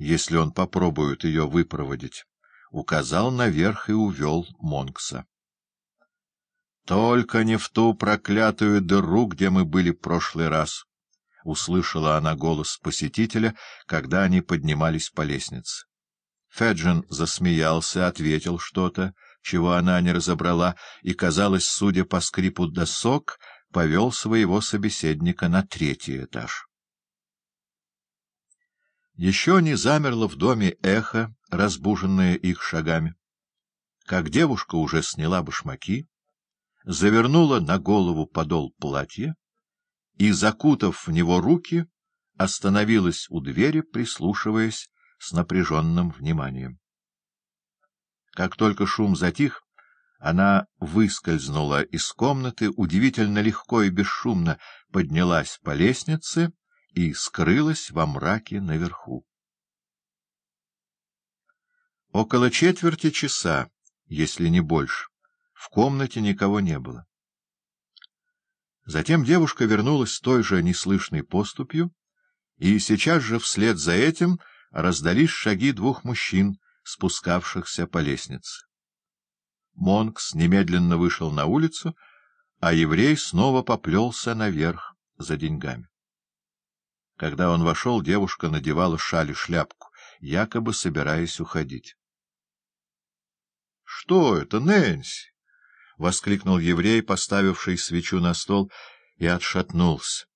если он попробует ее выпроводить, указал наверх и увел Монкса. — Только не в ту проклятую дыру, где мы были прошлый раз, — услышала она голос посетителя, когда они поднимались по лестнице. Феджин засмеялся, ответил что-то, чего она не разобрала, и, казалось, судя по скрипу досок, повел своего собеседника на третий этаж. Еще не замерло в доме эхо, разбуженное их шагами. Как девушка уже сняла башмаки, завернула на голову подол платья и, закутав в него руки, остановилась у двери, прислушиваясь с напряженным вниманием. Как только шум затих, она выскользнула из комнаты, удивительно легко и бесшумно поднялась по лестнице и скрылась во мраке наверху. Около четверти часа, если не больше, в комнате никого не было. Затем девушка вернулась с той же неслышной поступью, и сейчас же вслед за этим раздались шаги двух мужчин, спускавшихся по лестнице. Монкс немедленно вышел на улицу, а еврей снова поплелся наверх за деньгами. Когда он вошел, девушка надевала шаль и шляпку, якобы собираясь уходить. — Что это, Нэнси? — воскликнул еврей, поставивший свечу на стол, и отшатнулся.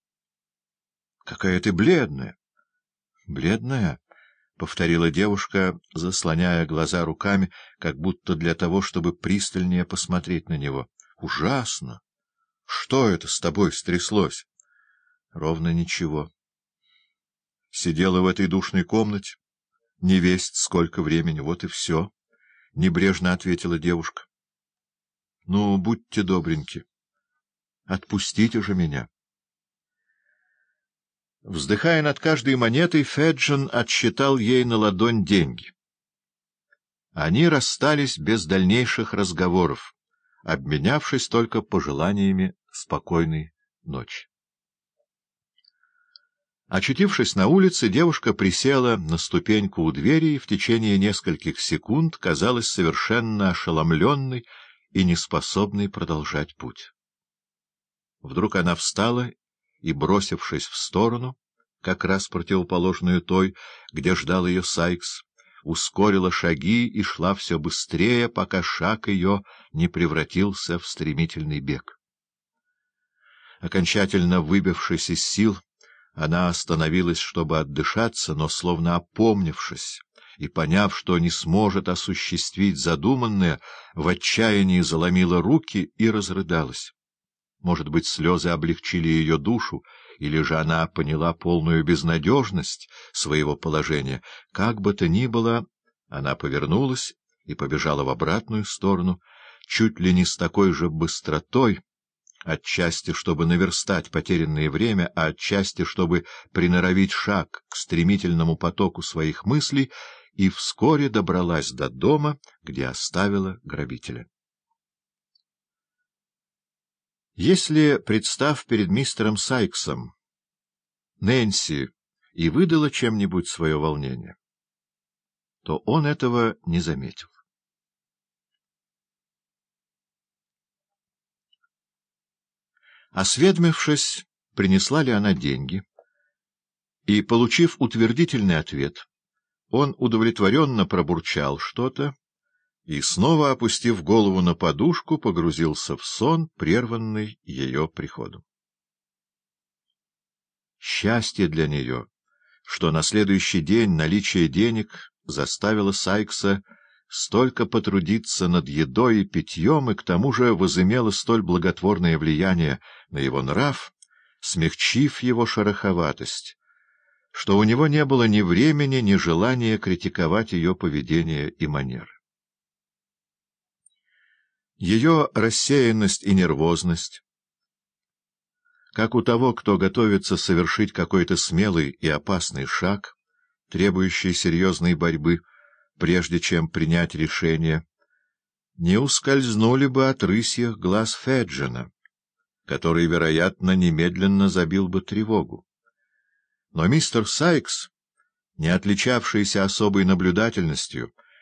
— Какая ты бледная! — Бледная? — повторила девушка, заслоняя глаза руками, как будто для того, чтобы пристальнее посмотреть на него. — Ужасно! Что это с тобой стряслось? — Ровно ничего. Сидела в этой душной комнате. Не весть сколько времени, вот и все, — небрежно ответила девушка. — Ну, будьте добреньки. Отпустите же меня. Вздыхая над каждой монетой, Феджин отсчитал ей на ладонь деньги. Они расстались без дальнейших разговоров, обменявшись только пожеланиями спокойной ночи. Очутившись на улице, девушка присела на ступеньку у двери и в течение нескольких секунд казалась совершенно ошеломленной и неспособной продолжать путь. Вдруг она встала и, бросившись в сторону, как раз противоположную той, где ждал ее Сайкс, ускорила шаги и шла все быстрее, пока шаг ее не превратился в стремительный бег. Окончательно выбившись из сил, она остановилась, чтобы отдышаться, но, словно опомнившись и поняв, что не сможет осуществить задуманное, в отчаянии заломила руки и разрыдалась. Может быть, слезы облегчили ее душу, или же она поняла полную безнадежность своего положения. Как бы то ни было, она повернулась и побежала в обратную сторону, чуть ли не с такой же быстротой, отчасти чтобы наверстать потерянное время, а отчасти чтобы приноровить шаг к стремительному потоку своих мыслей, и вскоре добралась до дома, где оставила грабителя. Если, представ перед мистером Сайксом, Нэнси и выдала чем-нибудь свое волнение, то он этого не заметил. Осведомившись, принесла ли она деньги, и, получив утвердительный ответ, он удовлетворенно пробурчал что-то и, снова опустив голову на подушку, погрузился в сон, прерванный ее приходом. Счастье для нее, что на следующий день наличие денег заставило Сайкса столько потрудиться над едой и питьем, и к тому же возымело столь благотворное влияние на его нрав, смягчив его шероховатость, что у него не было ни времени, ни желания критиковать ее поведение и манеры. Ее рассеянность и нервозность, как у того, кто готовится совершить какой-то смелый и опасный шаг, требующий серьезной борьбы, прежде чем принять решение, не ускользнули бы от рысьих глаз Феджина, который, вероятно, немедленно забил бы тревогу. Но мистер Сайкс не отличавшийся особой наблюдательностью,